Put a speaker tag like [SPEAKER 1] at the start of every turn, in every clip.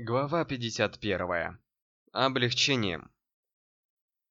[SPEAKER 1] Глава 51. Облегчение.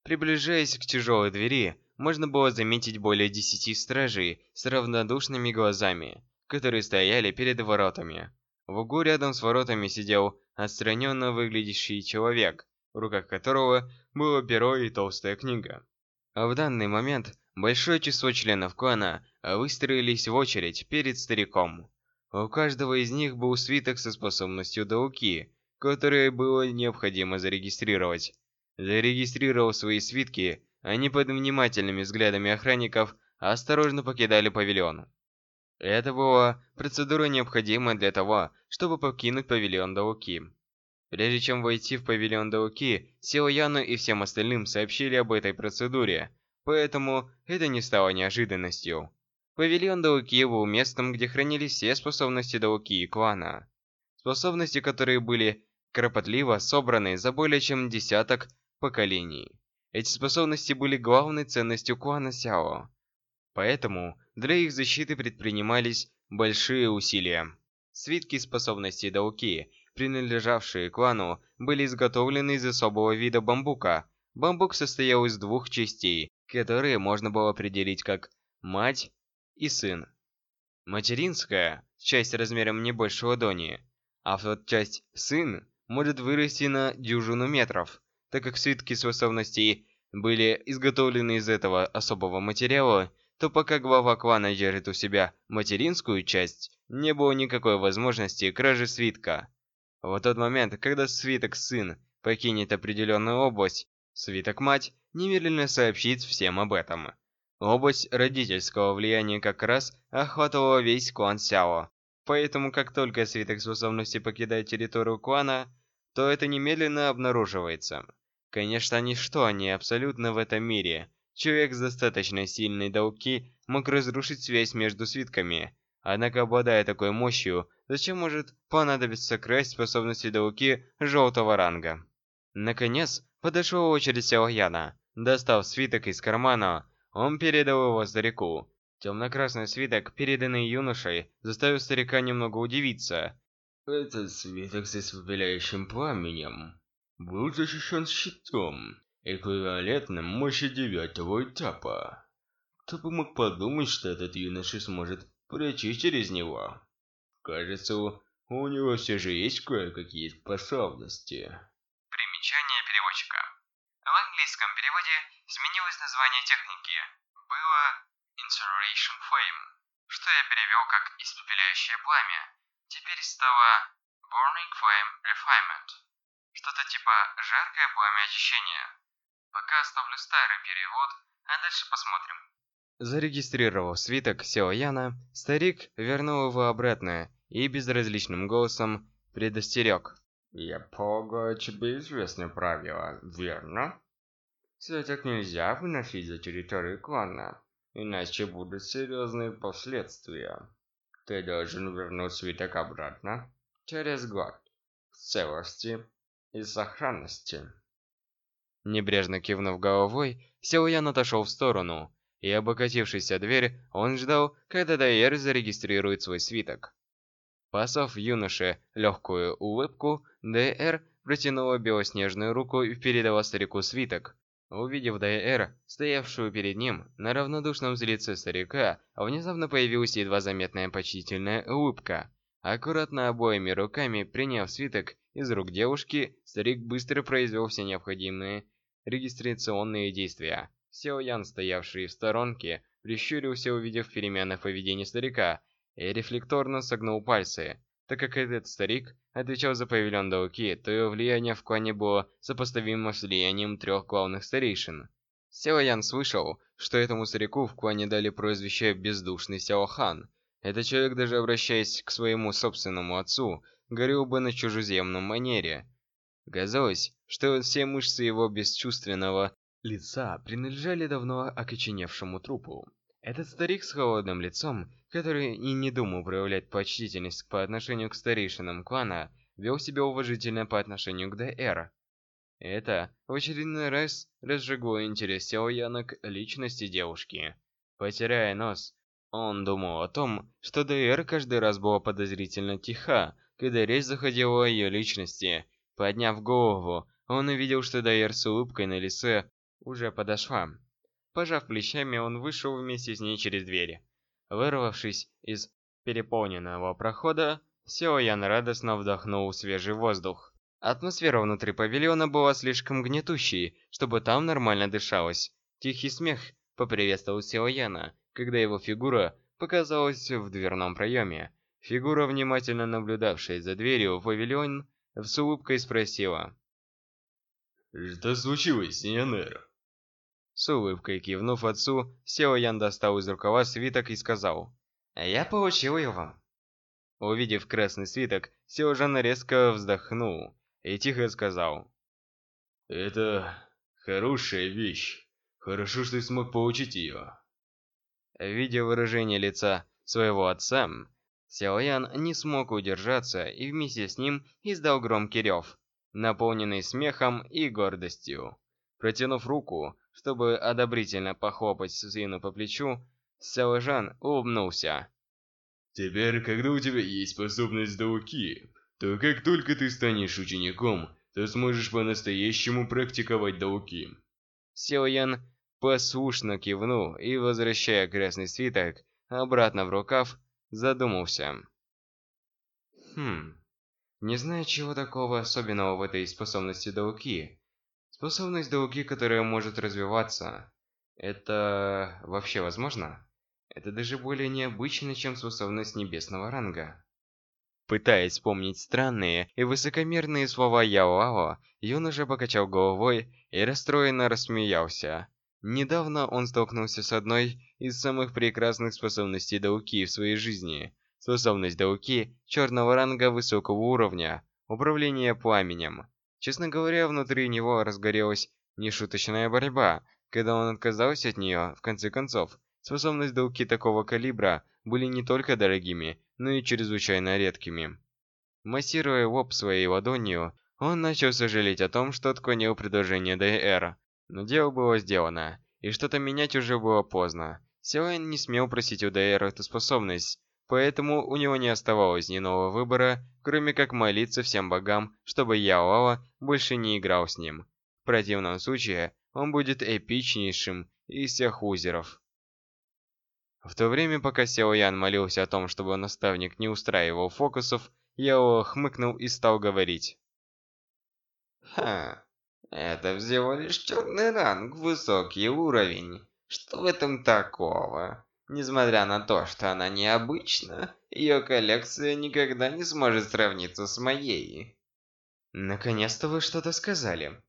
[SPEAKER 1] Приближаясь к тяжелой двери, можно было заметить более десяти стражей с равнодушными глазами, которые стояли перед воротами. В углу рядом с воротами сидел отстраненно выглядящий человек, в руках которого было перо и толстая книга. А в данный момент большое число членов клана выстроились в очередь перед стариком. У каждого из них был свиток со способностью Дауки, которые было необходимо зарегистрировать. Зарегистрировав свои свитки, они под внимательными взглядами охранников осторожно покидали павильон. Это была процедура необходимая для того, чтобы покинуть павильон Дауки. Прежде чем войти в павильон Дауки, Сео Яну и всем остальным сообщили об этой процедуре, поэтому это не стало неожиданностью. Павильон Дауки был местом, где хранились все способности Дауки и клана. Способности, которые были кропотливо собраны за более чем десяток поколений. Эти способности были главной ценностью клана Сяо. Поэтому для их защиты предпринимались большие усилия. Свитки способностей Дауки, принадлежавшие клану, были изготовлены из особого вида бамбука. Бамбук состоял из двух частей, которые можно было определить как «мать» и «сын». Материнская – часть размером не больше ладони, а вот часть «сын» может вырасти на дюжину метров. Так как свитки способностей были изготовлены из этого особого материала, то пока глава клана держит у себя материнскую часть, не было никакой возможности кражи свитка. В тот момент, когда свиток сын покинет определенную область, свиток мать немедленно сообщит всем об этом. Область родительского влияния как раз охватывала весь клан Сяо. Поэтому, как только свиток способности покидает территорию клана, то это немедленно обнаруживается. Конечно, ничто не абсолютно в этом мире. Человек с достаточно сильной дауки мог разрушить связь между свитками. Однако, обладая такой мощью, зачем может понадобиться красть способности дауки желтого ранга? Наконец, подошла очередь Сяояна. Достав свиток из кармана, он передал его старику. Темно-красный свиток, переданный юношей, заставил старика немного удивиться.
[SPEAKER 2] Этот свиток с испепеляющим пламенем был защищен щитом, эквивалентным мощи девятого этапа. Кто бы мог подумать, что этот юноша сможет пройти через него. Кажется, у него все же есть кое-какие способности.
[SPEAKER 1] Примечание переводчика. В английском переводе изменилось название техники. Было Incineration Flame, что я перевел как «испепеляющее пламя», Теперь стало Burning Flame Refinement. Что-то типа «жаркое пламя очищения». Пока оставлю старый перевод, а дальше посмотрим. Зарегистрировав свиток Сео Яна, старик вернул его обратно и безразличным голосом предостерег.
[SPEAKER 2] «Я полагаю, тебе известны правила, верно? Свиток нельзя выносить за территорию клана, иначе будут серьезные последствия. Ты должен вернуть свиток обратно через год. В целости и сохранности.
[SPEAKER 1] Небрежно кивнув головой, Силуян отошел в сторону, и облокотившись о дверь, он ждал, когда Дайер зарегистрирует свой свиток. Посов юноше легкую улыбку, Дайер протянула белоснежную руку и передала старику свиток, Увидев Дайэр, стоявшую перед ним, на равнодушном лице старика внезапно появилась едва заметная почтительная улыбка. Аккуратно обоими руками приняв свиток из рук девушки, старик быстро произвел все необходимые регистрационные действия. Сео Ян, стоявший в сторонке, прищурился, увидев перемены в поведении старика, и рефлекторно согнул пальцы. Так как этот старик отвечал за павильон Дауки, то его влияние в клане было сопоставимо с влиянием трех главных старейшин. Сяо слышал, что этому старику в клане дали прозвище «Бездушный Сяо Хан». Этот человек, даже обращаясь к своему собственному отцу, говорил бы на чужеземном манере. Казалось, что все мышцы его бесчувственного лица принадлежали давно окоченевшему трупу. Этот старик с холодным лицом который и не думал проявлять почтительность по отношению к старейшинам клана, вел себя уважительно по отношению к ДР. Это в очередной раз разжегло интерес Сяояна к личности девушки. Потеряя нос, он думал о том, что ДР каждый раз была подозрительно тиха, когда речь заходила о ее личности. Подняв голову, он увидел, что Дайер с улыбкой на лице уже подошла. Пожав плечами, он вышел вместе с ней через дверь. Вырвавшись из переполненного прохода, Ян радостно вдохнул свежий воздух. Атмосфера внутри павильона была слишком гнетущей, чтобы там нормально дышалось. Тихий смех поприветствовал Яна, когда его фигура показалась в дверном проеме. Фигура, внимательно наблюдавшая за дверью в павильон, с улыбкой спросила.
[SPEAKER 2] «Что случилось, Янер?»
[SPEAKER 1] С улыбкой кивнув отцу, Сео Ян достал из рукава свиток и сказал. «Я получил его». Увидев красный свиток, Сео Жан резко вздохнул и тихо сказал.
[SPEAKER 2] «Это хорошая вещь. Хорошо, что ты смог получить ее».
[SPEAKER 1] Видя выражение лица своего отца, Сяо Ян не смог удержаться и вместе с ним издал громкий рев, наполненный смехом и гордостью. Протянув руку, чтобы одобрительно похлопать сыну по плечу, Сяо Жан улыбнулся.
[SPEAKER 2] «Теперь, когда у тебя есть способность Дауки, то как только ты станешь учеником, то сможешь по-настоящему практиковать Дауки».
[SPEAKER 1] Сяо Ян послушно кивнул и, возвращая красный свиток обратно в рукав, задумался. Хм, не знаю, чего такого особенного в этой способности Дауки. Способность Дауки, которая может развиваться, это вообще возможно? Это даже более необычно, чем способность небесного ранга. Пытаясь вспомнить странные и высокомерные слова Яо-Ао, юноша покачал головой и расстроенно рассмеялся. Недавно он столкнулся с одной из самых прекрасных способностей Дауки в своей жизни. Способность Дауки черного ранга высокого уровня, управление пламенем. Честно говоря, внутри него разгорелась нешуточная борьба, когда он отказался от нее, в конце концов. Способность Дауки такого калибра были не только дорогими, но и чрезвычайно редкими. Массируя лоб своей ладонью, он начал сожалеть о том, что отклонил предложение ДР. Но дело было сделано, и что-то менять уже было поздно. Силуэн не смел просить у ДР эту способность, поэтому у него не оставалось ни нового выбора, кроме как молиться всем богам, чтобы Яоала больше не играл с ним. В противном случае, он будет эпичнейшим из всех узеров. В то время, пока Сяо Ян молился о том, чтобы наставник не устраивал фокусов, Яо хмыкнул и стал говорить. «Ха, это всего лишь черный ранг, высокий уровень. Что в этом такого? Несмотря на то, что она необычна, ее коллекция никогда не сможет сравниться с моей. Наконец-то вы что-то сказали.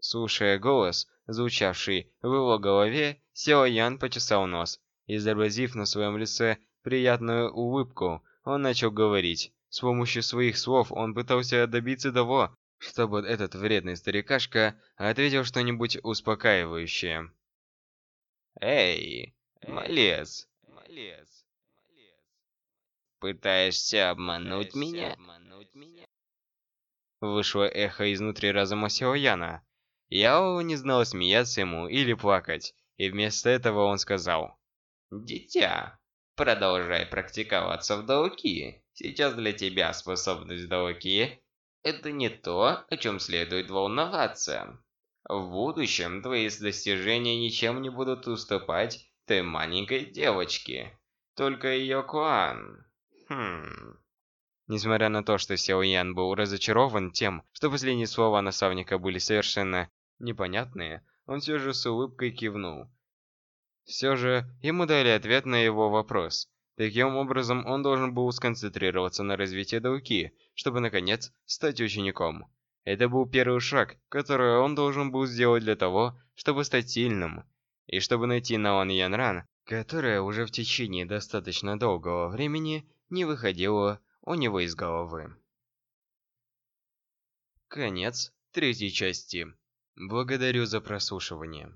[SPEAKER 1] Слушая голос, звучавший в его голове, Сео Ян почесал нос. Изобразив на своем лице приятную улыбку, он начал говорить. С помощью своих слов он пытался добиться того, чтобы этот вредный старикашка ответил что-нибудь успокаивающее. «Эй, малец, малец, пытаешься обмануть меня?» Вышло эхо изнутри разума Силаяна. Яо не знал, смеяться ему или плакать, и вместо этого он сказал. «Дитя, продолжай практиковаться в Дауки. Сейчас для тебя способность Дауки это не то, о чем следует волноваться. В будущем твои достижения ничем не будут уступать той маленькой девочке. Только ее клан. Хм... Несмотря на то, что Сяо Ян был разочарован тем, что последние слова наставника были совершенно непонятные, он все же с улыбкой кивнул. Все же, ему дали ответ на его вопрос. Таким образом, он должен был сконцентрироваться на развитии Дауки, чтобы, наконец, стать учеником. Это был первый шаг, который он должен был сделать для того, чтобы стать сильным. И чтобы найти Наон Янран, которая уже в течение достаточно долгого времени не выходила у него из головы. Конец третьей части. Благодарю за прослушивание.